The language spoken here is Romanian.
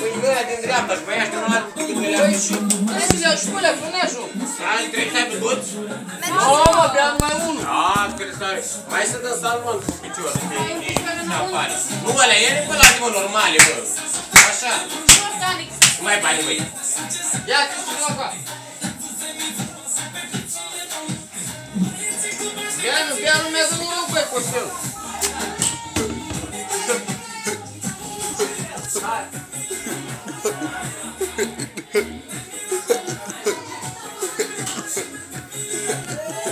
Păi ăla din dreapta și băia ăștia nu l-a făcut că le-am... Păi și trebuie să le iau și pe alea, că nu ajung. Ai trei să toți? Nu, mă, bea numai unul. Ah, cred că are. Mai să dăm salmon cu picior. Nu apare. Nu, ăla, el e pe la mă, normale, bă. Așa. Nu mai bani, băi. Ia, că sunt acolo. Bea, nu, bea, nu mi-a zis noroc, băi, costel. hot.